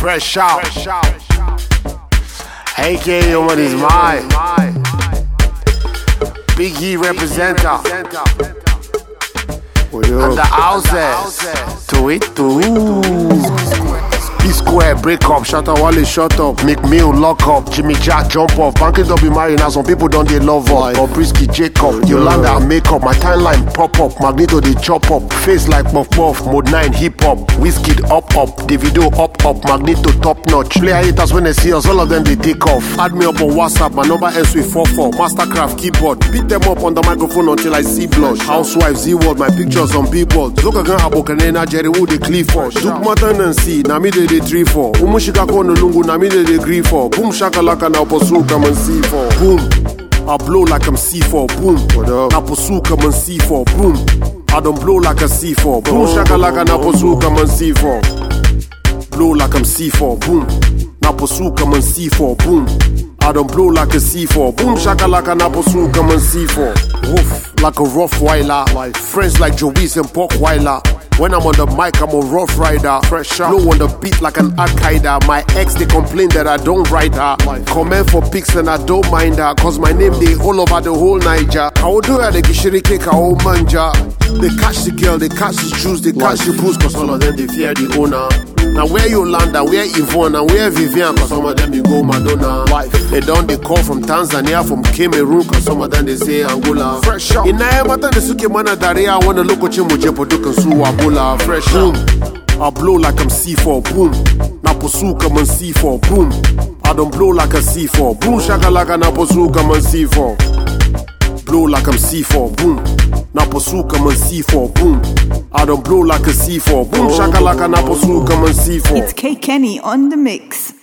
Fresh out. AKA on his mind. Big E representer. And the houses. To it too. Break up, Shatta Wale, shut up, make meal, lock up, Jimmy Jack, jump off, Banking don't be married now, some people don't they love up, Bobrisky, Jacob, Yolanda, makeup, my timeline pop up, Magneto they chop up, face like Puff Puff, mode 9 hip hop, Wizkid up up, Davido up up, Magneto top notch, player haters when they see us, all of them they take off, add me up on WhatsApp, my number ends with 44, Masterkraft keyboard, beat them up on the microphone until I see blood, Housewife Z-World, my pictures on people. look again, Abokanena, Jerry Wood, the Clifford, Duke Martin and see, na me they three for, umushika kono lungu, na me they dey gree for, boom shakalaka na and see for, boom. I blow like I'm C4, boom. Na pursue come and C4, boom. I don't blow like a C4, boom. Shakalaka na pursue come and C4. Blow like I'm C4, boom. Na pursue come and C4, boom. I don't blow like a C4, boom. Shakalaka na pursue come and C4. Woof, like a rough whiler. Friends like Joey's and Porkweiler. When I'm on the mic, I'm a rough rider. Fresh Blow on the beat like an Al Qaeda. My ex, they complain that I don't write her. Comment for pics and I don't mind her. Cause my name, they all over the whole Niger. I will do it, they gishiri cake, I will manja. They catch the girl, they catch the juice, they catch the booze, cause all of them, they fear the owner. Now where you Yolanda, where Yvonne, and where Vivian, cause some of them, they go Madonna. They don't, they call from Tanzania, from Cameroon, cause some of them, they say Angola. Fresh out. Ina mata da suke mana dariya wani lokacin mu jefa dukan su Angola. Fresh out. I blow like I'm C4, boom. Na pursue kaman C4, boom. I don't blow like a C4, boom. Shakalaka na pursue kaman C4. Blow like I'm C4, boom. Na pursue kaman C4, boom. I don't blow like a C4, boom. Shakalaka na pursue kaman C4. It's K Kenny on the mix.